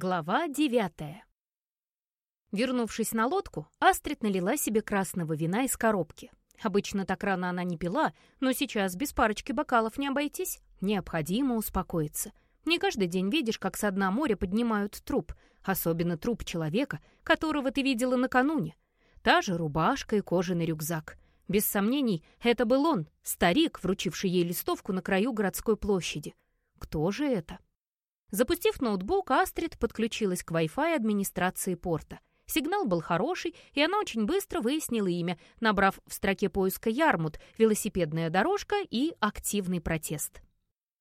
Глава девятая. Вернувшись на лодку, Астрид налила себе красного вина из коробки. Обычно так рано она не пила, но сейчас без парочки бокалов не обойтись. Необходимо успокоиться. Не каждый день видишь, как со дна моря поднимают труп, особенно труп человека, которого ты видела накануне. Та же рубашка и кожаный рюкзак. Без сомнений, это был он, старик, вручивший ей листовку на краю городской площади. Кто же это? Запустив ноутбук, Астрид подключилась к Wi-Fi администрации порта. Сигнал был хороший, и она очень быстро выяснила имя, набрав в строке поиска «Ярмут», «Велосипедная дорожка» и «Активный протест».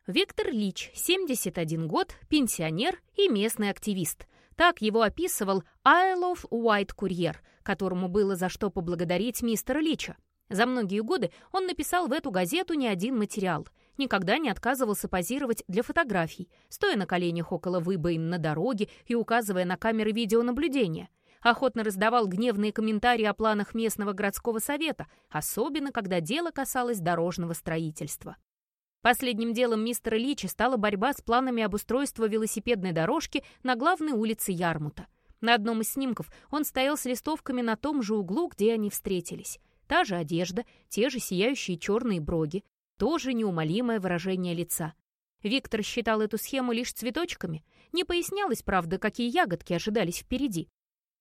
Виктор Лич, 71 год, пенсионер и местный активист. Так его описывал of White Courier, которому было за что поблагодарить мистера Лича. За многие годы он написал в эту газету не один материал — никогда не отказывался позировать для фотографий, стоя на коленях около выбоин на дороге и указывая на камеры видеонаблюдения. Охотно раздавал гневные комментарии о планах местного городского совета, особенно когда дело касалось дорожного строительства. Последним делом мистера Лича стала борьба с планами обустройства велосипедной дорожки на главной улице Ярмута. На одном из снимков он стоял с листовками на том же углу, где они встретились. Та же одежда, те же сияющие черные броги, тоже неумолимое выражение лица. Виктор считал эту схему лишь цветочками. Не пояснялось, правда, какие ягодки ожидались впереди.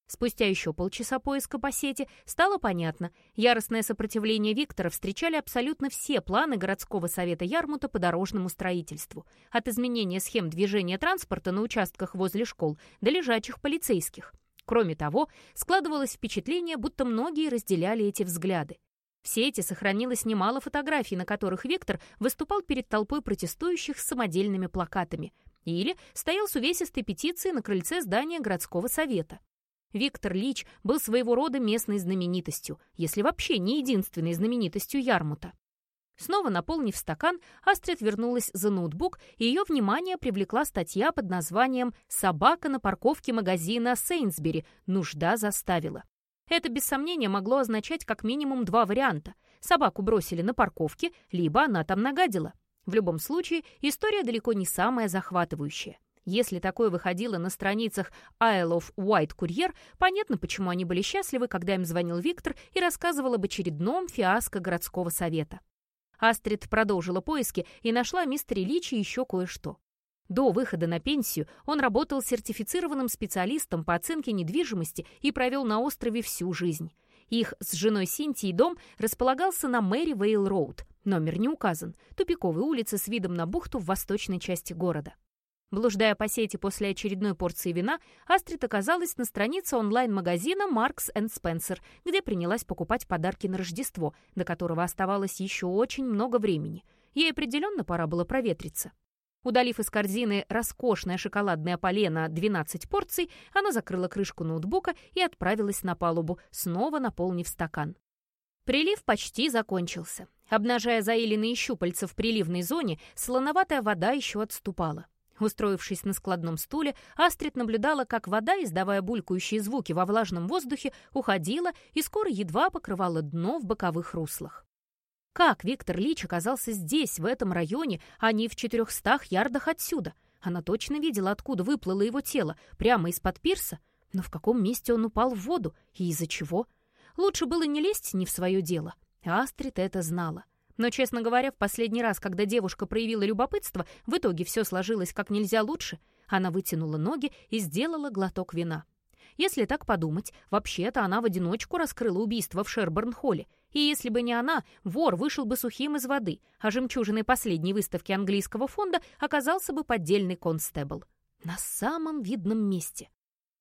Спустя еще полчаса поиска по сети стало понятно, яростное сопротивление Виктора встречали абсолютно все планы городского совета Ярмута по дорожному строительству, от изменения схем движения транспорта на участках возле школ до лежачих полицейских. Кроме того, складывалось впечатление, будто многие разделяли эти взгляды. В сети сохранилось немало фотографий, на которых Виктор выступал перед толпой протестующих с самодельными плакатами или стоял с увесистой петицией на крыльце здания городского совета. Виктор Лич был своего рода местной знаменитостью, если вообще не единственной знаменитостью Ярмута. Снова наполнив стакан, Астрид вернулась за ноутбук, и ее внимание привлекла статья под названием «Собака на парковке магазина Сейнсбери. Нужда заставила». Это, без сомнения, могло означать как минимум два варианта. Собаку бросили на парковке, либо она там нагадила. В любом случае, история далеко не самая захватывающая. Если такое выходило на страницах Isle of White Courier, понятно, почему они были счастливы, когда им звонил Виктор и рассказывал об очередном фиаско городского совета. Астрид продолжила поиски и нашла мистера Личи еще кое-что. До выхода на пенсию он работал сертифицированным специалистом по оценке недвижимости и провел на острове всю жизнь. Их с женой Синтией дом располагался на Мэри Вейл Роуд. Номер не указан. Тупиковая улица с видом на бухту в восточной части города. Блуждая по сети после очередной порции вина, Астрид оказалась на странице онлайн-магазина Marks Spencer, где принялась покупать подарки на Рождество, до которого оставалось еще очень много времени. Ей определенно пора было проветриться. Удалив из корзины роскошное шоколадное полено 12 порций, она закрыла крышку ноутбука и отправилась на палубу, снова наполнив стакан. Прилив почти закончился. Обнажая заиленные щупальца в приливной зоне, слоноватая вода еще отступала. Устроившись на складном стуле, Астрид наблюдала, как вода, издавая булькающие звуки во влажном воздухе, уходила и скоро едва покрывала дно в боковых руслах. Как Виктор Лич оказался здесь, в этом районе, а не в четырехстах ярдах отсюда? Она точно видела, откуда выплыло его тело, прямо из-под пирса. Но в каком месте он упал в воду и из-за чего? Лучше было не лезть не в свое дело. Астрид это знала. Но, честно говоря, в последний раз, когда девушка проявила любопытство, в итоге все сложилось как нельзя лучше. Она вытянула ноги и сделала глоток вина. Если так подумать, вообще-то она в одиночку раскрыла убийство в Шерборн-холле. И если бы не она, вор вышел бы сухим из воды, а жемчужиной последней выставки английского фонда оказался бы поддельный констебл. На самом видном месте.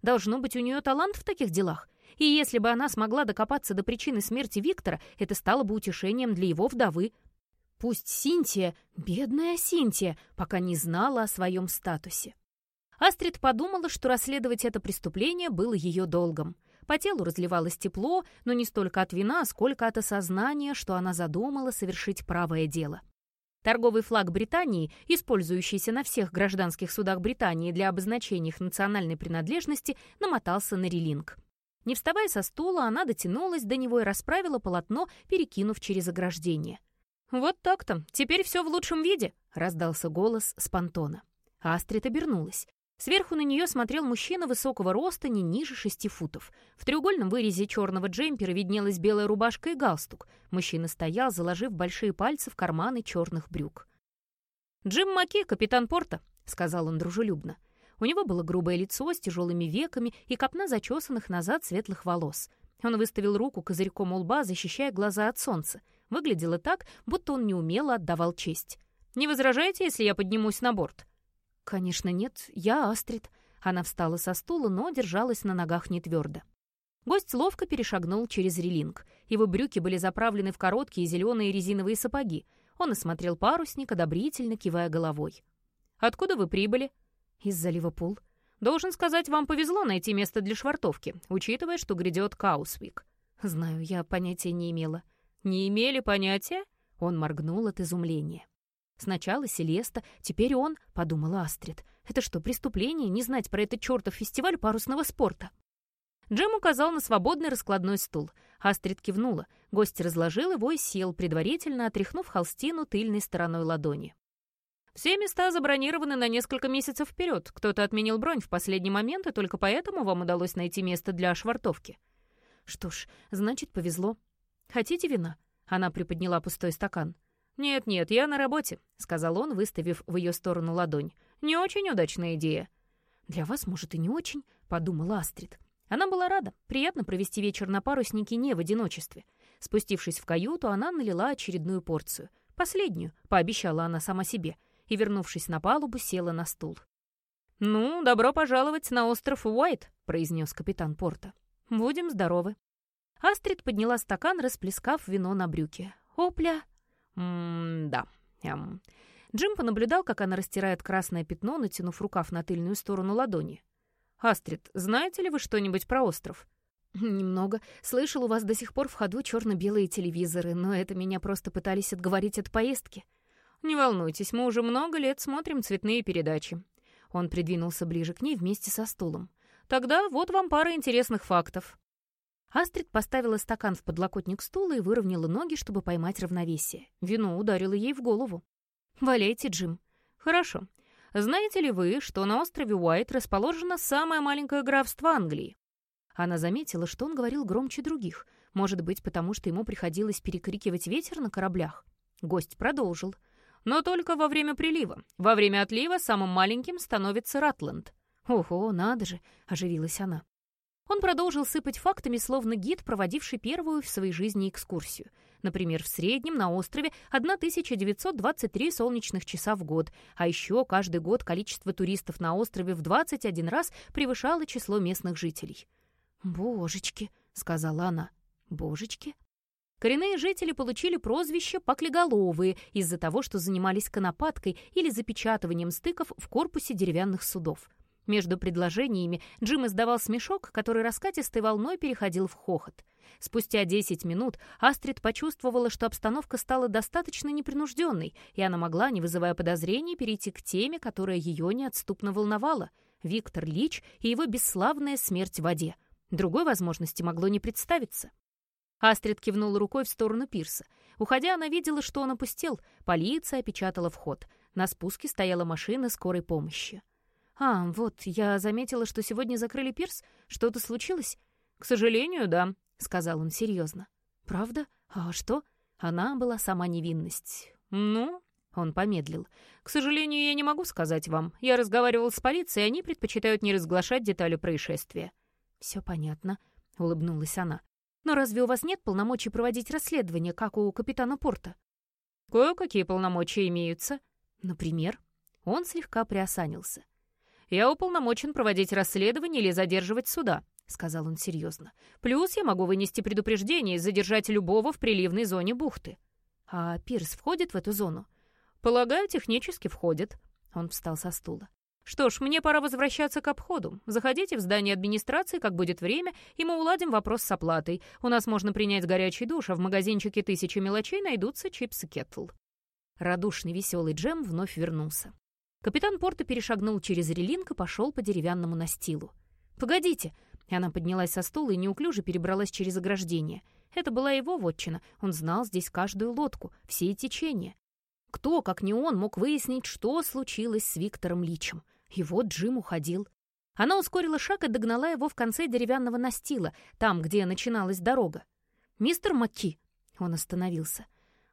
Должно быть, у нее талант в таких делах. И если бы она смогла докопаться до причины смерти Виктора, это стало бы утешением для его вдовы. Пусть Синтия, бедная Синтия, пока не знала о своем статусе. Астрид подумала, что расследовать это преступление было ее долгом. По телу разливалось тепло, но не столько от вина, сколько от осознания, что она задумала совершить правое дело. Торговый флаг Британии, использующийся на всех гражданских судах Британии для обозначения их национальной принадлежности, намотался на релинг. Не вставая со стула, она дотянулась до него и расправила полотно, перекинув через ограждение. «Вот так-то, теперь все в лучшем виде», — раздался голос с понтона. Астрид обернулась. Сверху на нее смотрел мужчина высокого роста, не ниже шести футов. В треугольном вырезе черного джемпера виднелась белая рубашка и галстук. Мужчина стоял, заложив большие пальцы в карманы черных брюк. «Джим Маки, капитан порта», — сказал он дружелюбно. У него было грубое лицо с тяжелыми веками и копна зачесанных назад светлых волос. Он выставил руку козырьком лба, защищая глаза от солнца. Выглядело так, будто он неумело отдавал честь. «Не возражаете, если я поднимусь на борт?» «Конечно нет, я Астрид». Она встала со стула, но держалась на ногах не твердо. Гость ловко перешагнул через релинг. Его брюки были заправлены в короткие зеленые резиновые сапоги. Он осмотрел парусник, одобрительно кивая головой. «Откуда вы прибыли?» «Из залива Пул». «Должен сказать, вам повезло найти место для швартовки, учитывая, что грядет Каусвик». «Знаю, я понятия не имела». «Не имели понятия?» Он моргнул от изумления. Сначала Селеста, теперь он, — подумала Астрид. Это что, преступление не знать про этот чертов фестиваль парусного спорта? Джем указал на свободный раскладной стул. Астрид кивнула. Гость разложил его и сел, предварительно отряхнув холстину тыльной стороной ладони. «Все места забронированы на несколько месяцев вперед. Кто-то отменил бронь в последний момент, и только поэтому вам удалось найти место для швартовки». «Что ж, значит, повезло. Хотите вина?» Она приподняла пустой стакан. «Нет-нет, я на работе», — сказал он, выставив в ее сторону ладонь. «Не очень удачная идея». «Для вас, может, и не очень», — подумала Астрид. Она была рада. Приятно провести вечер на паруснике не в одиночестве. Спустившись в каюту, она налила очередную порцию. Последнюю, пообещала она сама себе, и, вернувшись на палубу, села на стул. «Ну, добро пожаловать на остров Уайт», — произнес капитан порта. «Будем здоровы». Астрид подняла стакан, расплескав вино на брюки. «Опля!» «М-да». Эм. Джим понаблюдал, как она растирает красное пятно, натянув рукав на тыльную сторону ладони. «Астрид, знаете ли вы что-нибудь про остров?» «Немного. Слышал, у вас до сих пор в ходу черно-белые телевизоры, но это меня просто пытались отговорить от поездки». «Не волнуйтесь, мы уже много лет смотрим цветные передачи». Он придвинулся ближе к ней вместе со стулом. «Тогда вот вам пара интересных фактов. Астрид поставила стакан в подлокотник стула и выровняла ноги, чтобы поймать равновесие. Вино ударило ей в голову. «Валяйте, Джим». «Хорошо. Знаете ли вы, что на острове Уайт расположено самое маленькое графство Англии?» Она заметила, что он говорил громче других. Может быть, потому что ему приходилось перекрикивать ветер на кораблях. Гость продолжил. «Но только во время прилива. Во время отлива самым маленьким становится Ратланд». «Ого, надо же!» — оживилась она. Он продолжил сыпать фактами, словно гид, проводивший первую в своей жизни экскурсию. Например, в среднем на острове 1923 солнечных часа в год, а еще каждый год количество туристов на острове в 21 раз превышало число местных жителей. «Божечки», — сказала она. «Божечки?» Коренные жители получили прозвище «поклеголовые» из-за того, что занимались конопаткой или запечатыванием стыков в корпусе деревянных судов. Между предложениями Джим издавал смешок, который раскатистой волной переходил в хохот. Спустя 10 минут Астрид почувствовала, что обстановка стала достаточно непринужденной, и она могла, не вызывая подозрений, перейти к теме, которая ее неотступно волновала — Виктор Лич и его бесславная смерть в воде. Другой возможности могло не представиться. Астрид кивнула рукой в сторону пирса. Уходя, она видела, что он опустел. Полиция опечатала вход. На спуске стояла машина скорой помощи. «А, вот, я заметила, что сегодня закрыли пирс. Что-то случилось?» «К сожалению, да», — сказал он серьезно. «Правда? А что?» Она была сама невинность. «Ну?» — он помедлил. «К сожалению, я не могу сказать вам. Я разговаривал с полицией, они предпочитают не разглашать детали происшествия». «Все понятно», — улыбнулась она. «Но разве у вас нет полномочий проводить расследование, как у капитана Порта?» «Кое-какие полномочия имеются». «Например?» Он слегка приосанился. Я уполномочен проводить расследование или задерживать суда», — сказал он серьезно. «Плюс я могу вынести предупреждение и задержать любого в приливной зоне бухты». «А пирс входит в эту зону?» «Полагаю, технически входит». Он встал со стула. «Что ж, мне пора возвращаться к обходу. Заходите в здание администрации, как будет время, и мы уладим вопрос с оплатой. У нас можно принять горячий душ, а в магазинчике тысячи мелочей найдутся чипсы Кеттл». Радушный веселый Джем вновь вернулся. Капитан Порта перешагнул через релинг и пошел по деревянному настилу. «Погодите!» Она поднялась со стула и неуклюже перебралась через ограждение. Это была его вотчина. Он знал здесь каждую лодку, все течения. Кто, как не он, мог выяснить, что случилось с Виктором Личем? И вот Джим уходил. Она ускорила шаг и догнала его в конце деревянного настила, там, где начиналась дорога. «Мистер Макки!» Он остановился.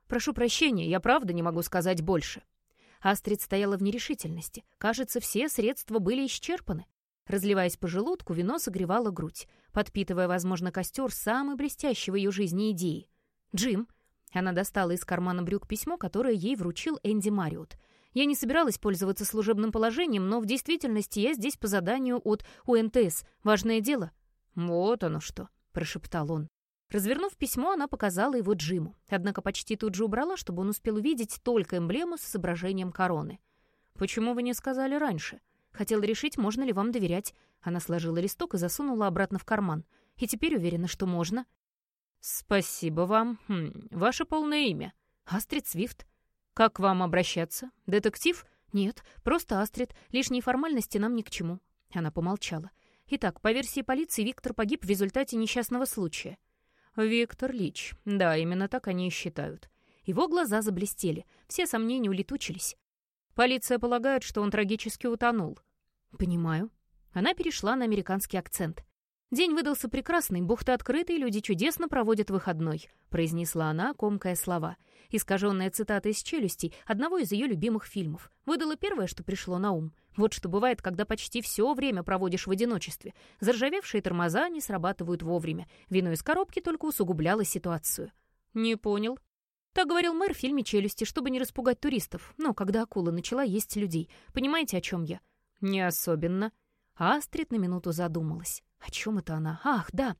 «Прошу прощения, я правда не могу сказать больше». Астрид стояла в нерешительности. Кажется, все средства были исчерпаны. Разливаясь по желудку, вино согревало грудь, подпитывая, возможно, костер самой блестящей в ее жизни идеи. «Джим!» Она достала из кармана брюк письмо, которое ей вручил Энди Мариот. Я не собиралась пользоваться служебным положением, но в действительности я здесь по заданию от УНТС. Важное дело». «Вот оно что», — прошептал он. Развернув письмо, она показала его Джиму, однако почти тут же убрала, чтобы он успел увидеть только эмблему с изображением короны. «Почему вы не сказали раньше?» Хотела решить, можно ли вам доверять. Она сложила листок и засунула обратно в карман. И теперь уверена, что можно. «Спасибо вам. Хм, ваше полное имя?» «Астрид Свифт». «Как вам обращаться? Детектив?» «Нет, просто Астрид. Лишние формальности нам ни к чему». Она помолчала. «Итак, по версии полиции, Виктор погиб в результате несчастного случая». «Виктор Лич. Да, именно так они и считают». Его глаза заблестели. Все сомнения улетучились. Полиция полагает, что он трагически утонул». «Понимаю». Она перешла на американский акцент. «День выдался прекрасный, бухта и люди чудесно проводят выходной», произнесла она, комкая слова. Искаженная цитата из «Челюстей» одного из ее любимых фильмов. Выдала первое, что пришло на ум. Вот что бывает, когда почти все время проводишь в одиночестве. Заржавевшие тормоза не срабатывают вовремя. Вино из коробки только усугубляло ситуацию. «Не понял», так говорил мэр в фильме «Челюсти», чтобы не распугать туристов. Но когда акула начала есть людей. Понимаете, о чем я? Не особенно. Астрид на минуту задумалась. О чем это она? Ах, да.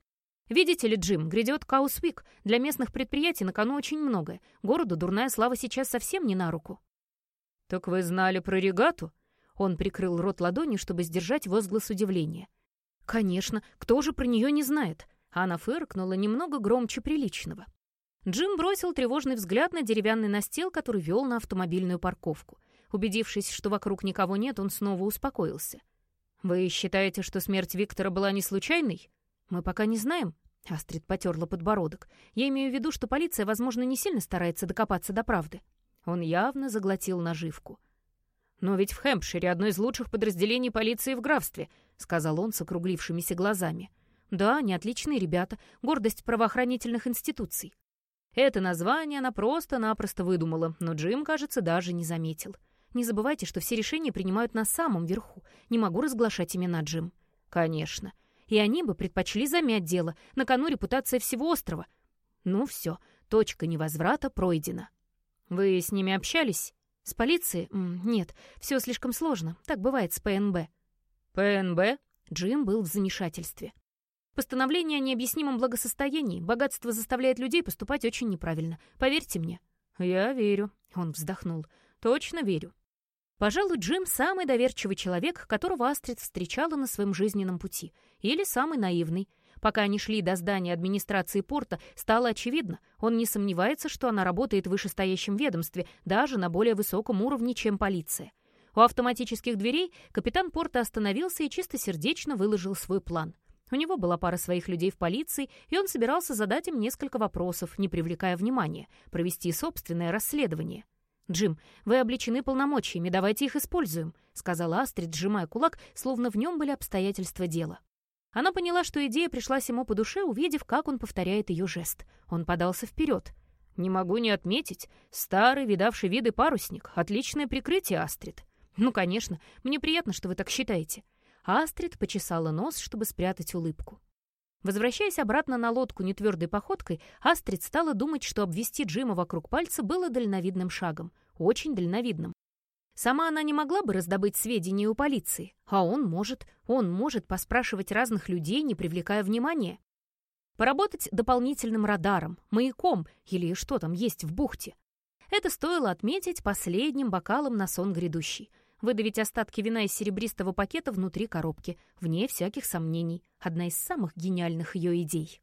Видите ли, Джим, грядет Каусвик. Для местных предприятий на кону очень многое. Городу дурная слава сейчас совсем не на руку. Так вы знали про регату? Он прикрыл рот ладонью, чтобы сдержать возглас удивления. Конечно, кто же про нее не знает? Она фыркнула немного громче приличного. Джим бросил тревожный взгляд на деревянный настил, который вел на автомобильную парковку. Убедившись, что вокруг никого нет, он снова успокоился. «Вы считаете, что смерть Виктора была не случайной?» «Мы пока не знаем». Астрид потерла подбородок. «Я имею в виду, что полиция, возможно, не сильно старается докопаться до правды». Он явно заглотил наживку. «Но ведь в Хэмпшире одно из лучших подразделений полиции в графстве», — сказал он с округлившимися глазами. «Да, они отличные ребята, гордость правоохранительных институций. Это название она просто-напросто выдумала, но Джим, кажется, даже не заметил. Не забывайте, что все решения принимают на самом верху. Не могу разглашать имена Джим. Конечно. И они бы предпочли замять дело. На кону репутация всего острова. Ну все, точка невозврата пройдена. Вы с ними общались? С полицией? Нет, все слишком сложно. Так бывает с ПНБ. ПНБ? Джим был в замешательстве. Постановление о необъяснимом благосостоянии. Богатство заставляет людей поступать очень неправильно. Поверьте мне». «Я верю», — он вздохнул. «Точно верю». Пожалуй, Джим — самый доверчивый человек, которого Астрид встречала на своем жизненном пути. Или самый наивный. Пока они шли до здания администрации порта, стало очевидно, он не сомневается, что она работает в вышестоящем ведомстве, даже на более высоком уровне, чем полиция. У автоматических дверей капитан порта остановился и чистосердечно выложил свой план. У него была пара своих людей в полиции, и он собирался задать им несколько вопросов, не привлекая внимания, провести собственное расследование. «Джим, вы обличены полномочиями, давайте их используем», сказала Астрид, сжимая кулак, словно в нем были обстоятельства дела. Она поняла, что идея пришлась ему по душе, увидев, как он повторяет ее жест. Он подался вперед. «Не могу не отметить. Старый, видавший виды парусник. Отличное прикрытие, Астрид». «Ну, конечно. Мне приятно, что вы так считаете. Астрид почесала нос, чтобы спрятать улыбку. Возвращаясь обратно на лодку нетвердой походкой, Астрид стала думать, что обвести Джима вокруг пальца было дальновидным шагом. Очень дальновидным. Сама она не могла бы раздобыть сведения у полиции, а он может. Он может поспрашивать разных людей, не привлекая внимания. Поработать дополнительным радаром, маяком или что там есть в бухте. Это стоило отметить последним бокалом на сон грядущий — выдавить остатки вина из серебристого пакета внутри коробки, вне всяких сомнений. Одна из самых гениальных ее идей.